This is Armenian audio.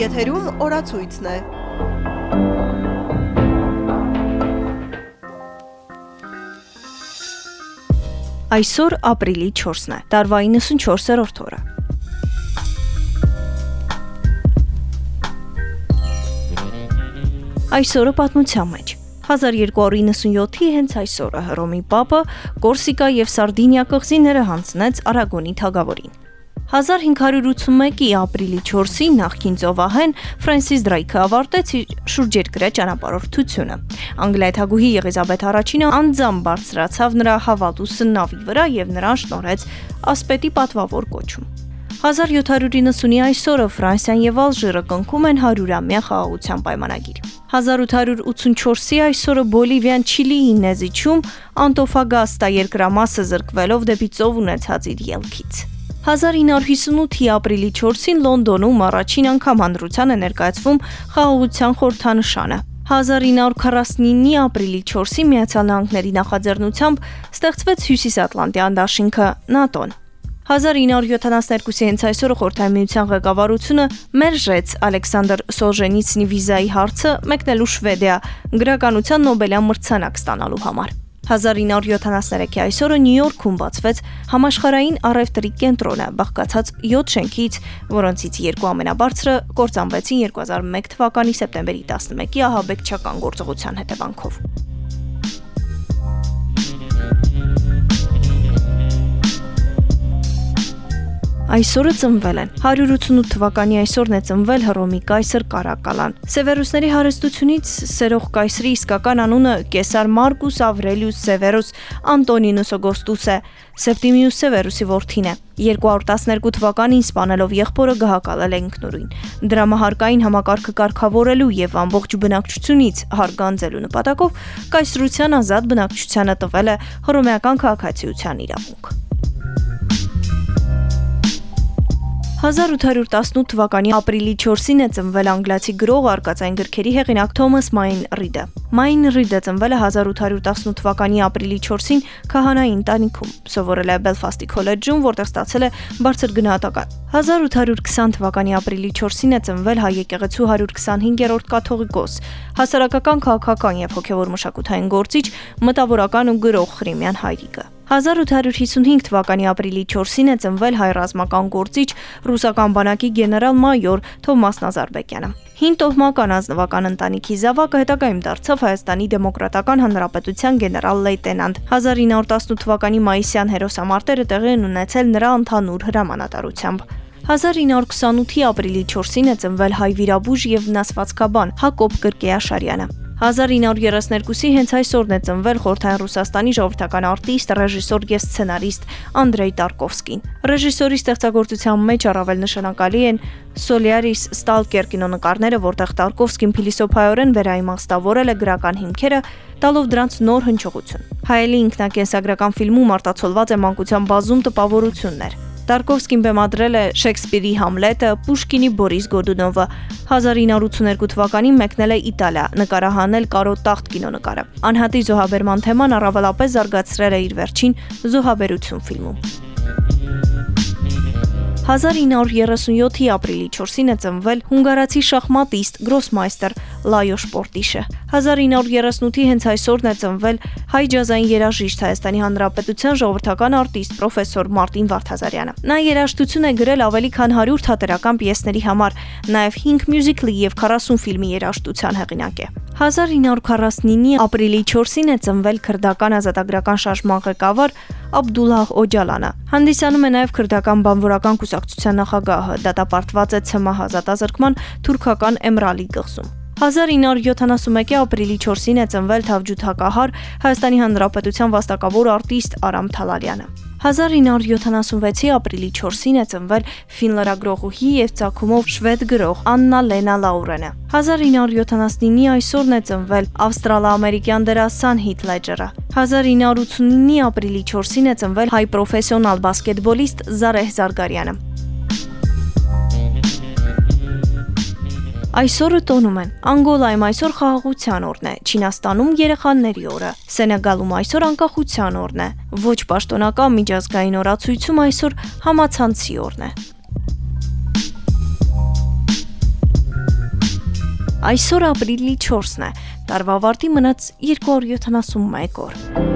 Եթերում օրացույցն է։ Այսօր ապրիլի 4-ն է, տարվա 94-րդ օրը։ Այսօրը պատմության մեջ 1297-ի հենց այսօրը Հռոմի Պապը Կորսիկա եւ Սարդինիա կղզիները հանձնեց Արագոնի թագավորին։ 1581-ի ապրիլի 4-ի նախկին ծովահեն Ֆրանսիս Դրայքը ավարտեց իր շուրջերկրյա ճանապարհորդությունը։ Անգլիայթագուհի Եղիզաբեթ առաջինը անձամբ բարձրացավ նրա հավատուսը նավի վրա եւ նրան շնորհեց ասպետի պատվավոր կոչում։ 1790-ի այսօրը Ֆրանսիան եւ Ալժիրը կնքում են 100-ամյա խաղաղության պայմանագիր։ 1884-ի այսօրը Բոլիվիան Չիլիի նեզիչում Անտոֆագաստա երկրամասը զրկվելով դեպի ծով ունեցած իր ելքից։ 1958-ի ապրիլի 4-ին Լոնդոնում առաջին անգամ հանրության է ներկայացվում խաղաղության խորհրդանշանը։ 1949-ի ապրիլի 4-ի Միացյալ Նահանգների նախաձեռնությամբ ստեղծվեց Հյուսիսատլանտյան դաշինքը ՆԱՏՕ-ն։ 1972-ի հենց այսօրը Խորհրդային Միության ղեկավարությունը մերժեց Ալեքսանդր Սոլժենիցնի վիզայի հարցը մեկնելու Շվեդիա գրականության Նոբելյան մրցանակ ստանալու համար։ 1973-ի այսօրը Նյու Յորքում բացվեց համաշխարհային առևտրի կենտրոնը, բաղկացած 7 շենքից, որոնցից երկու ամենաբարձրը կործանվեցին 2001 թվականի սեպտեմբերի 11-ի ահաբեկչական գործողության հետևանքով։ Այսօրը ծնվել են. 188 թվականի այսօրն է ծնվել Հռոմի կայսր Կարակալան։ Սևերուսների հարստությունից սերող կայսրի իսկական անունը Կեսար Մարկուս Ավրելիուս Սևերուս Անտոնինուս Օգոստուս է, Սեպտիմիուս Սևերուսի որդին է։ 212 թվականին սպանելով եղբորը գահակալել է ինքնուրույն։ Դրամահարկային համակարգը կարգավորելու եւ ամբողջ բնակչությունից հարգանձելու նպատակով կայսրության ազատ բնակչությանը տվել է հռոմեական քաղաքացիության իրավունք։ 1818 թվականի ապրիլի 4-ին է ծնվել անգլիացի գրող արկածային գրքերի հեղինակ Թոմաս Մայն Ռիդը։ Մայն Ռիդը ծնվել է 1818 թվականի ապրիլի 4-ին քահանայի ընտանիքում։ Սովորել է Բելֆաստի քոլեջում, որտեղ ստացել է բարձր գնահատական։ 1820 թվականի ապրիլի 4-ին է ծնվել հայ եկեղեցու 125-րդ կաթողիկոս, հասարակական քաղաքական եւ հոգեվոր մշակութային գործիչ, մտավորական ու գրող Խրիմյան Հայրիկը։ 1855 թվականի ապրիլի 4-ին է ծնվել հայ ռազմական գործիչ ռուսական բանակի գեներալ-մայոր Թովմաս Նազարբեկյանը։ Հին տոհմական ազնվական ընտանիքի զավակը հետագայում դարձավ Հայաստանի Դեմոկրատական Հանրապետության գեներալ-լեյտենանտ։ 1918 թվականի մայիսյան հերոսամարտերը տեղի են ունեցել նրա ընդհանուր հրամանատարությամբ։ 1928-ի ապրիլի 4-ին է ծնվել հայ վիրաբույժ եւ վնասվածքաբան Հակոբ Կրկեաշարյանը։ 1932-ի հենց այսօրն է ծնվել Խորհրդային Ռուսաստանի ժողովրդական արտիստ, ռեժիսոր եւ սցենարիստ Անդրեյ Տարկովսկին։ Ռեժիսորի ստեղծագործության մեջ առավել նշանակալի են Solaris Stalker կինոնկարները, որտեղ Տարկովսկին փիլիսոփայորեն վերաիմաստավորել է գրական հիմքերը, տալով դրանց նոր հնչողություն։ Հայելի ինքնակենսագրական ֆիլմում արտացոլված է մանկության բազում տպավորություններ։ Տարկովսկին բեմադրել է Շեքսպիրի Համլետը, Պուշկինի Բորիս Գոդունովը։ 1982 թվականին մեկնել է Իտալիա, նկարահանել Կարո Տախտ կինոնկարը։ Անհատի զոհաբերման թեման առավելապես զարգացրել է իր վերջին Զոհաբերություն ֆիլմում։ 1937-ի ապրիլի 4-ին է ծնվել հունգարացի շախմատիստ Գրոսմայստեր Լայոշ Պորտիշը։ 1938-ի հենց այսօրն է ծնվել հայ ջազային երաժիշտ Հայաստանի Հանրապետության ժողովրդական արտիստ պրոֆեսոր Մարտին Վարդազարյանը։ Նա երաժշտություն է գրել ավելի քան 100 թատերական պիեսների համար, նաև 5 մյուզիկլի եւ 40 ֆիլմի երաժշտության հեղինակ է։ 1949-ի ապրիլի 4-ին է ծնվել քրդական ազատագրական շարժման ղեկավար Աբդուլլահ Օջալանը։ Հանդիսանում է նաև քրդական բանվորական կուսակցության նախագահը, դատապարտված է ՑՄՀ ազատազրկման թուրքական Էմրալի կղզում։ 1971-ի ապրիլի 4-ին է ծնվել Թավջութակահար Հայաստանի Հանրապետության վաստակավոր արտիստ Արամ Թալարյանը։ 1976-ի ապրիլի 4-ին է ծնվել ֆին լրագրողուհի եւ ցակումով շվեդ գրող Աննա Լենա Լաուրենը։ 1979-ի այսօրն է ծնվել ավստրալա-ամերիկյան դերասան Հիթ Լեջերը։ 1989-ի ապրիլի 4-ին է ծնվել հայ պրոֆեսիոնալ բասկետբոլիստ Զարեհ Զարգարյանը։ Այսօրը տոնում են։ Անգոլայում այսօր խաղաղության օրն է, Չինաստանում երեխաների օրը, Սենեգալում այսօր անկախության օրն է։ Ոչ պաշտոնական միջազգային օրացույցում այսօր համացանցի օրն է։ Այսօր ապրիլի 4-ն է։ Տարվա ավարտի մնաց 271 օր։